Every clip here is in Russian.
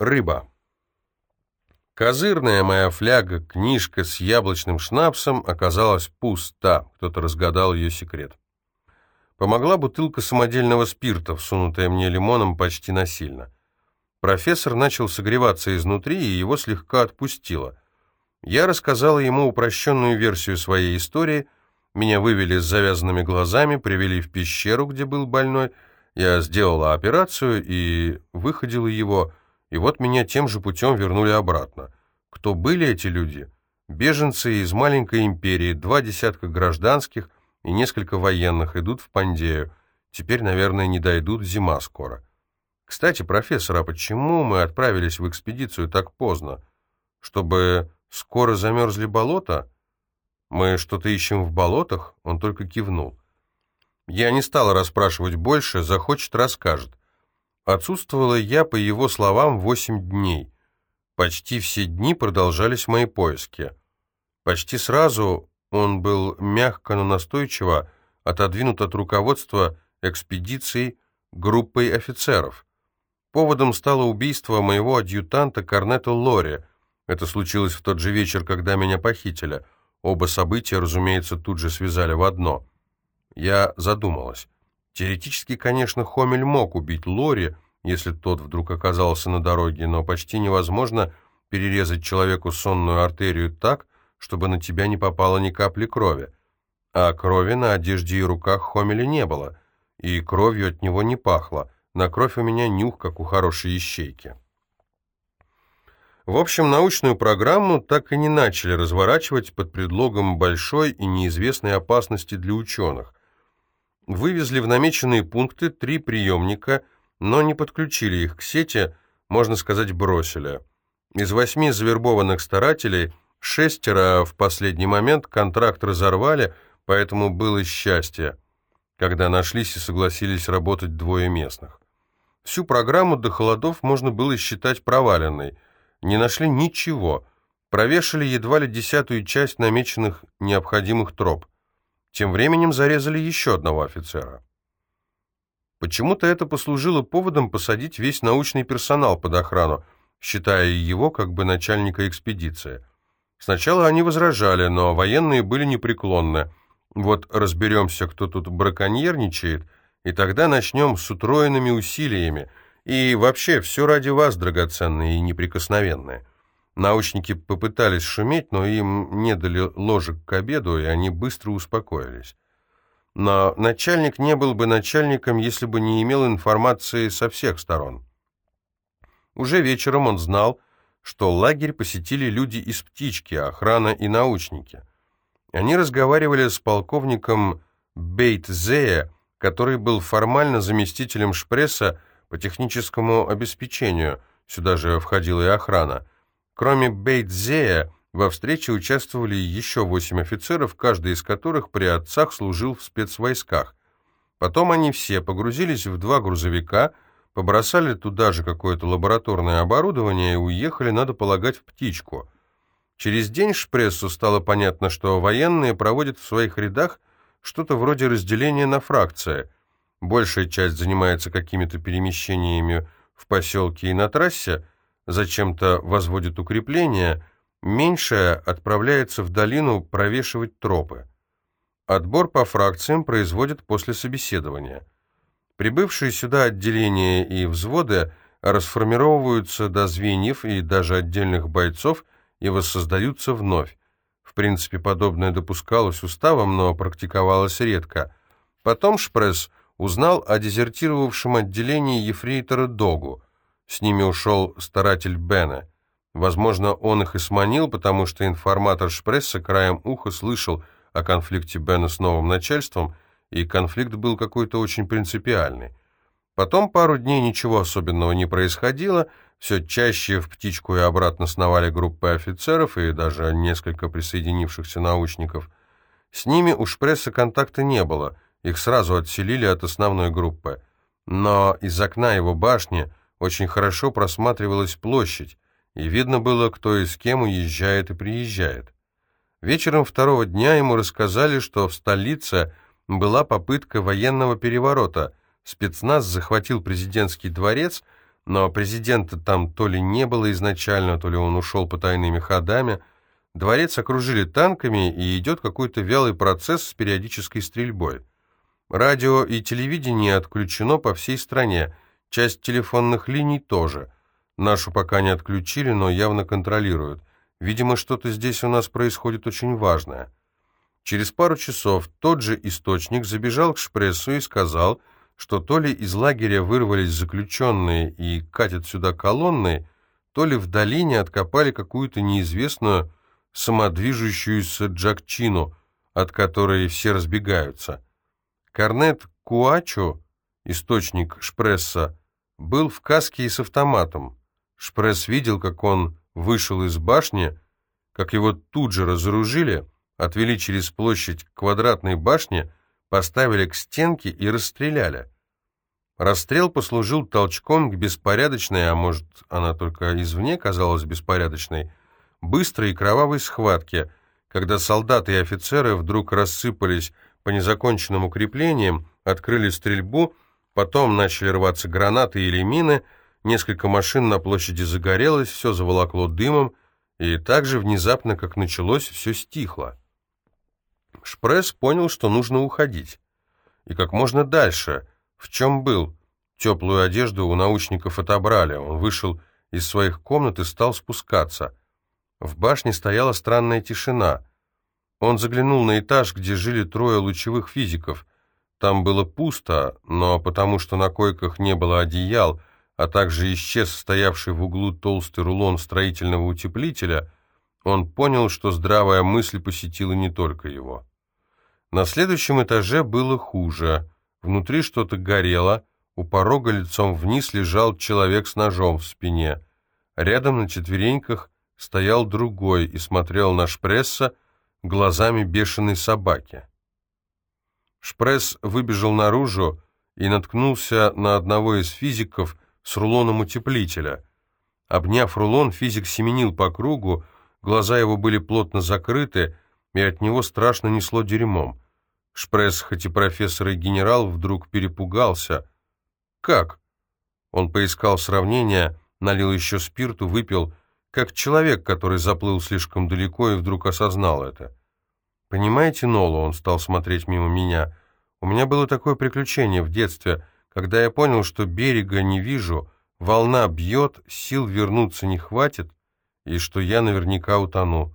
Рыба. Козырная моя фляга, книжка с яблочным шнапсом оказалась пуста, кто-то разгадал ее секрет. Помогла бутылка самодельного спирта, всунутая мне лимоном почти насильно. Профессор начал согреваться изнутри, и его слегка отпустило. Я рассказала ему упрощенную версию своей истории, меня вывели с завязанными глазами, привели в пещеру, где был больной, я сделала операцию и выходила его, и вот меня тем же путем вернули обратно. Кто были эти люди? Беженцы из маленькой империи, два десятка гражданских и несколько военных идут в Пандею. Теперь, наверное, не дойдут, зима скоро. Кстати, профессор, а почему мы отправились в экспедицию так поздно? Чтобы скоро замерзли болота? Мы что-то ищем в болотах? Он только кивнул. Я не стала расспрашивать больше, захочет, расскажет. Отсутствовала я, по его словам, восемь дней. Почти все дни продолжались мои поиски. Почти сразу он был мягко, но настойчиво отодвинут от руководства экспедицией группой офицеров. Поводом стало убийство моего адъютанта Корнета Лори. Это случилось в тот же вечер, когда меня похитили. Оба события, разумеется, тут же связали в одно. Я задумалась. Теоретически, конечно, Хомель мог убить Лори, если тот вдруг оказался на дороге, но почти невозможно перерезать человеку сонную артерию так, чтобы на тебя не попало ни капли крови. А крови на одежде и руках Хомеля не было, и кровью от него не пахло. На кровь у меня нюх, как у хорошей ищейки. В общем, научную программу так и не начали разворачивать под предлогом большой и неизвестной опасности для ученых вывезли в намеченные пункты три приемника, но не подключили их к сети, можно сказать, бросили. Из восьми завербованных старателей шестеро в последний момент контракт разорвали, поэтому было счастье, когда нашлись и согласились работать двое местных. Всю программу до холодов можно было считать проваленной. Не нашли ничего, провешали едва ли десятую часть намеченных необходимых троп. Тем временем зарезали еще одного офицера. Почему-то это послужило поводом посадить весь научный персонал под охрану, считая его как бы начальника экспедиции. Сначала они возражали, но военные были непреклонны. Вот разберемся, кто тут браконьерничает, и тогда начнем с утроенными усилиями. И вообще, все ради вас, драгоценные и неприкосновенные. Научники попытались шуметь, но им не дали ложек к обеду, и они быстро успокоились. Но начальник не был бы начальником, если бы не имел информации со всех сторон. Уже вечером он знал, что лагерь посетили люди из «Птички», охрана и научники. Они разговаривали с полковником Бейтзея, который был формально заместителем Шпресса по техническому обеспечению, сюда же входила и охрана, Кроме Бейтзея, во встрече участвовали еще восемь офицеров, каждый из которых при отцах служил в спецвойсках. Потом они все погрузились в два грузовика, побросали туда же какое-то лабораторное оборудование и уехали, надо полагать, в птичку. Через день Шпрессу стало понятно, что военные проводят в своих рядах что-то вроде разделения на фракции. Большая часть занимается какими-то перемещениями в поселке и на трассе, зачем-то возводит укрепления, меньшая отправляется в долину провешивать тропы. Отбор по фракциям производят после собеседования. Прибывшие сюда отделения и взводы расформировываются до звеньев и даже отдельных бойцов и воссоздаются вновь. В принципе, подобное допускалось уставом, но практиковалось редко. Потом Шпресс узнал о дезертировавшем отделении ефрейтора Догу – с ними ушел старатель Бена. Возможно, он их и сманил, потому что информатор Шпресса краем уха слышал о конфликте Бена с новым начальством, и конфликт был какой-то очень принципиальный. Потом пару дней ничего особенного не происходило, все чаще в птичку и обратно сновали группы офицеров и даже несколько присоединившихся научников. С ними у Шпресса контакта не было, их сразу отселили от основной группы. Но из окна его башни очень хорошо просматривалась площадь, и видно было, кто и с кем уезжает и приезжает. Вечером второго дня ему рассказали, что в столице была попытка военного переворота. Спецназ захватил президентский дворец, но президента там то ли не было изначально, то ли он ушел по тайными ходами. Дворец окружили танками, и идет какой-то вялый процесс с периодической стрельбой. Радио и телевидение отключено по всей стране, часть телефонных линий тоже. Нашу пока не отключили, но явно контролируют. Видимо, что-то здесь у нас происходит очень важное. Через пару часов тот же источник забежал к Шпрессу и сказал, что то ли из лагеря вырвались заключенные и катят сюда колонны, то ли в долине откопали какую-то неизвестную самодвижущуюся джакчину, от которой все разбегаются. Корнет Куачо, источник Шпресса, был в каске и с автоматом. Шпресс видел, как он вышел из башни, как его тут же разоружили, отвели через площадь к квадратной башне, поставили к стенке и расстреляли. Расстрел послужил толчком к беспорядочной, а может, она только извне казалась беспорядочной, быстрой и кровавой схватке, когда солдаты и офицеры вдруг рассыпались по незаконченным укреплениям, открыли стрельбу, потом начали рваться гранаты или мины, несколько машин на площади загорелось, все заволокло дымом, и так же внезапно, как началось, все стихло. Шпресс понял, что нужно уходить. И как можно дальше. В чем был? Теплую одежду у научников отобрали. Он вышел из своих комнат и стал спускаться. В башне стояла странная тишина. Он заглянул на этаж, где жили трое лучевых физиков. Там было пусто, но потому что на койках не было одеял, а также исчез стоявший в углу толстый рулон строительного утеплителя, он понял, что здравая мысль посетила не только его. На следующем этаже было хуже. Внутри что-то горело, у порога лицом вниз лежал человек с ножом в спине. Рядом на четвереньках стоял другой и смотрел на Шпресса глазами бешеной собаки. Шпресс выбежал наружу и наткнулся на одного из физиков с рулоном утеплителя. Обняв рулон, физик семенил по кругу, глаза его были плотно закрыты, и от него страшно несло дерьмом. Шпресс, хоть и профессор и генерал, вдруг перепугался. «Как?» Он поискал сравнение, налил еще спирту, выпил, как человек, который заплыл слишком далеко и вдруг осознал это. «Понимаете, Нолу?» — он стал смотреть мимо меня. «У меня было такое приключение в детстве, когда я понял, что берега не вижу, волна бьет, сил вернуться не хватит, и что я наверняка утону.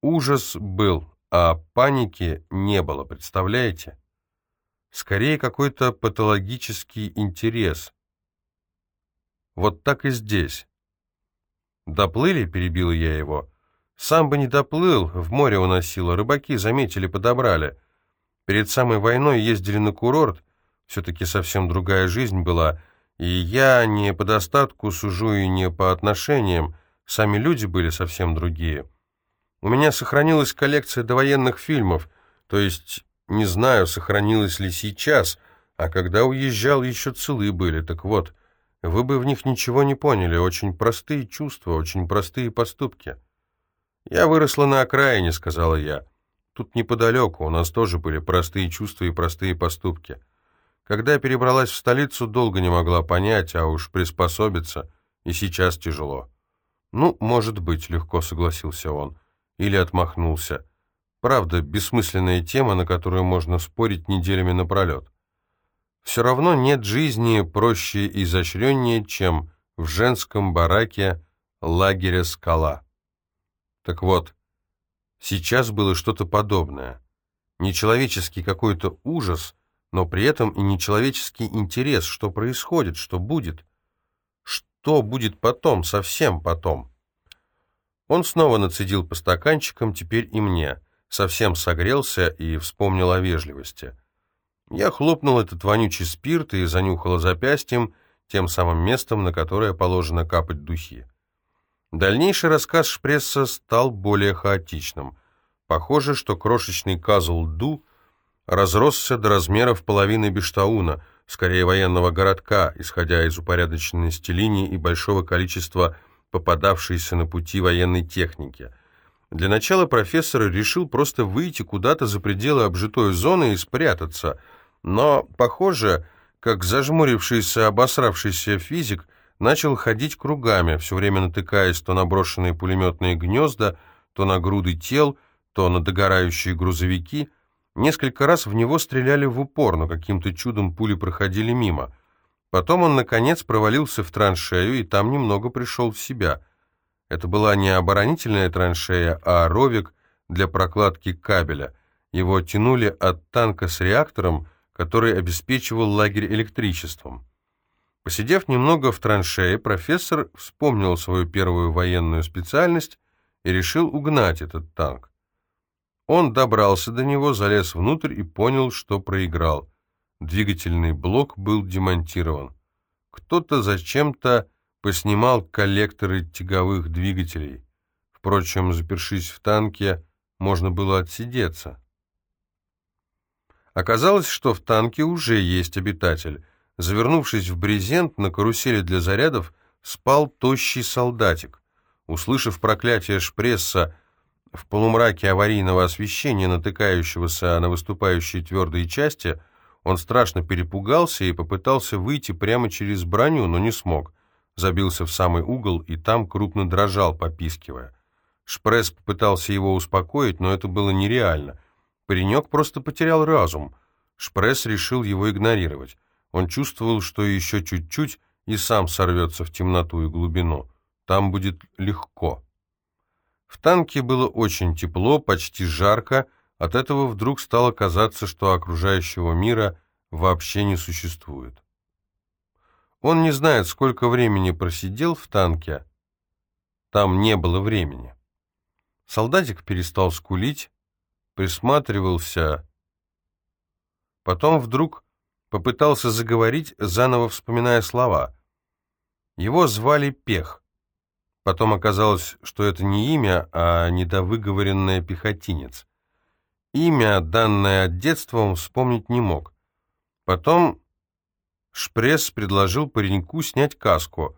Ужас был, а паники не было, представляете? Скорее какой-то патологический интерес. Вот так и здесь. «Доплыли?» — перебил я его. «Сам бы не доплыл, в море уносило, рыбаки заметили, подобрали. Перед самой войной ездили на курорт, все-таки совсем другая жизнь была, и я не по достатку сужу и не по отношениям, сами люди были совсем другие». У меня сохранилась коллекция довоенных фильмов, то есть не знаю, сохранилась ли сейчас, а когда уезжал, еще целые были. Так вот, вы бы в них ничего не поняли. Очень простые чувства, очень простые поступки. «Я выросла на окраине», — сказала я. «Тут неподалеку у нас тоже были простые чувства и простые поступки. Когда я перебралась в столицу, долго не могла понять, а уж приспособиться, и сейчас тяжело». «Ну, может быть», — легко согласился он или отмахнулся. Правда, бессмысленная тема, на которую можно спорить неделями напролет. Все равно нет жизни проще и изощреннее, чем в женском бараке лагеря «Скала». Так вот, сейчас было что-то подобное. Нечеловеческий какой-то ужас, но при этом и нечеловеческий интерес, что происходит, что будет. Что будет потом, совсем потом. Он снова нацедил по стаканчикам, теперь и мне. Совсем согрелся и вспомнил о вежливости. Я хлопнул этот вонючий спирт и занюхала запястьем, тем самым местом, на которое положено капать духи. Дальнейший рассказ Шпресса стал более хаотичным. Похоже, что крошечный казл Ду разросся до размеров половины Бештауна, скорее военного городка, исходя из упорядоченности линий и большого количества попадавшейся на пути военной техники. Для начала профессор решил просто выйти куда-то за пределы обжитой зоны и спрятаться, но, похоже, как зажмурившийся, обосравшийся физик, начал ходить кругами, все время натыкаясь то на брошенные пулеметные гнезда, то на груды тел, то на догорающие грузовики. Несколько раз в него стреляли в упор, но каким-то чудом пули проходили мимо. Потом он, наконец, провалился в траншею и там немного пришел в себя. Это была не оборонительная траншея, а ровик для прокладки кабеля. Его тянули от танка с реактором, который обеспечивал лагерь электричеством. Посидев немного в траншее, профессор вспомнил свою первую военную специальность и решил угнать этот танк. Он добрался до него, залез внутрь и понял, что проиграл. Двигательный блок был демонтирован. Кто-то зачем-то поснимал коллекторы тяговых двигателей. Впрочем, запершись в танке, можно было отсидеться. Оказалось, что в танке уже есть обитатель. Завернувшись в брезент, на карусели для зарядов спал тощий солдатик. Услышав проклятие шпресса в полумраке аварийного освещения, натыкающегося на выступающие твердые части, он страшно перепугался и попытался выйти прямо через броню, но не смог. Забился в самый угол и там крупно дрожал, попискивая. Шпресс попытался его успокоить, но это было нереально. Паренек просто потерял разум. Шпресс решил его игнорировать. Он чувствовал, что еще чуть-чуть и сам сорвется в темноту и глубину. Там будет легко. В танке было очень тепло, почти жарко, от этого вдруг стало казаться, что окружающего мира вообще не существует. Он не знает, сколько времени просидел в танке. Там не было времени. Солдатик перестал скулить, присматривался. Потом вдруг попытался заговорить, заново вспоминая слова. Его звали Пех. Потом оказалось, что это не имя, а недовыговоренное пехотинец. Имя, данное от детства, он вспомнить не мог. Потом Шпресс предложил пареньку снять каску.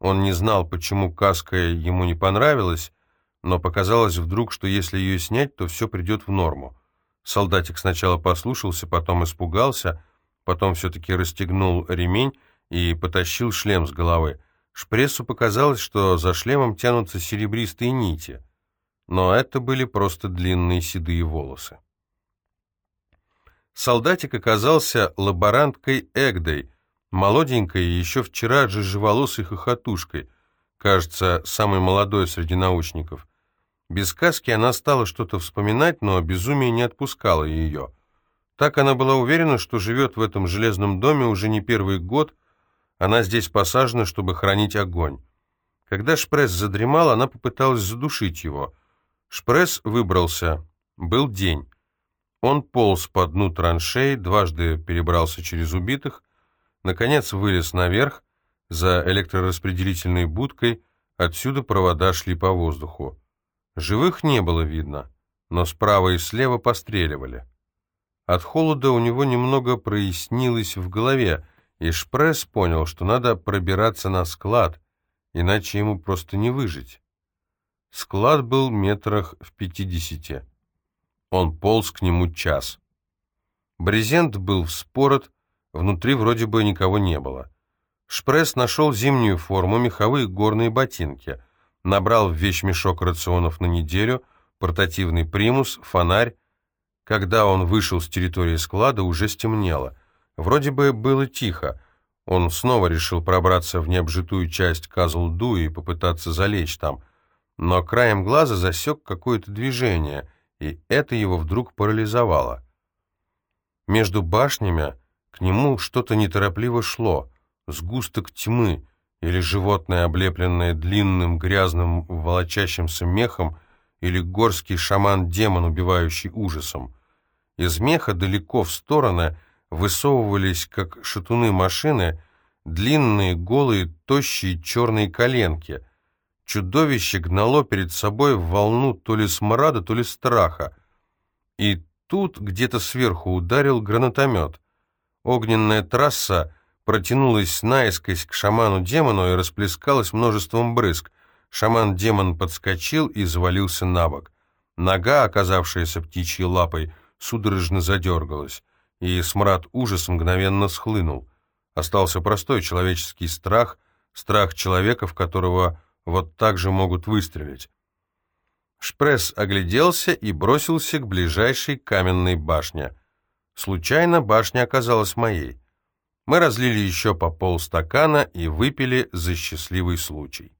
Он не знал, почему каска ему не понравилась, но показалось вдруг, что если ее снять, то все придет в норму. Солдатик сначала послушался, потом испугался, потом все-таки расстегнул ремень и потащил шлем с головы. Шпрессу показалось, что за шлемом тянутся серебристые нити, но это были просто длинные седые волосы. Солдатик оказался лаборанткой Эгдой, молоденькой и еще вчера жижеволосой хохотушкой, кажется, самой молодой среди научников. Без сказки она стала что-то вспоминать, но безумие не отпускало ее. Так она была уверена, что живет в этом железном доме уже не первый год, она здесь посажена, чтобы хранить огонь. Когда Шпресс задремал, она попыталась задушить его. Шпресс выбрался. Был день. Он полз по дну траншеи, дважды перебрался через убитых, наконец вылез наверх, за электрораспределительной будкой, отсюда провода шли по воздуху. Живых не было видно, но справа и слева постреливали. От холода у него немного прояснилось в голове, и Шпресс понял, что надо пробираться на склад, иначе ему просто не выжить. Склад был метрах в пятидесяти. Он полз к нему час. Брезент был вспорот, внутри вроде бы никого не было. Шпресс нашел зимнюю форму, меховые горные ботинки — набрал в вещмешок рационов на неделю, портативный примус, фонарь. Когда он вышел с территории склада, уже стемнело. Вроде бы было тихо. Он снова решил пробраться в необжитую часть Казлду и попытаться залечь там. Но краем глаза засек какое-то движение, и это его вдруг парализовало. Между башнями к нему что-то неторопливо шло, сгусток тьмы — или животное, облепленное длинным, грязным, волочащимся мехом, или горский шаман-демон, убивающий ужасом. Из меха далеко в стороны высовывались, как шатуны машины, длинные, голые, тощие черные коленки. Чудовище гнало перед собой волну то ли смрада, то ли страха. И тут где-то сверху ударил гранатомет. Огненная трасса протянулась наискось к шаману-демону и расплескалась множеством брызг. Шаман-демон подскочил и завалился на бок. Нога, оказавшаяся птичьей лапой, судорожно задергалась, и смрад ужас мгновенно схлынул. Остался простой человеческий страх, Страх человека, в которого вот так же могут выстрелить. Шпресс огляделся и бросился к ближайшей каменной башне. Случайно башня оказалась моей. Мы разлили еще по полстакана и выпили за счастливый случай.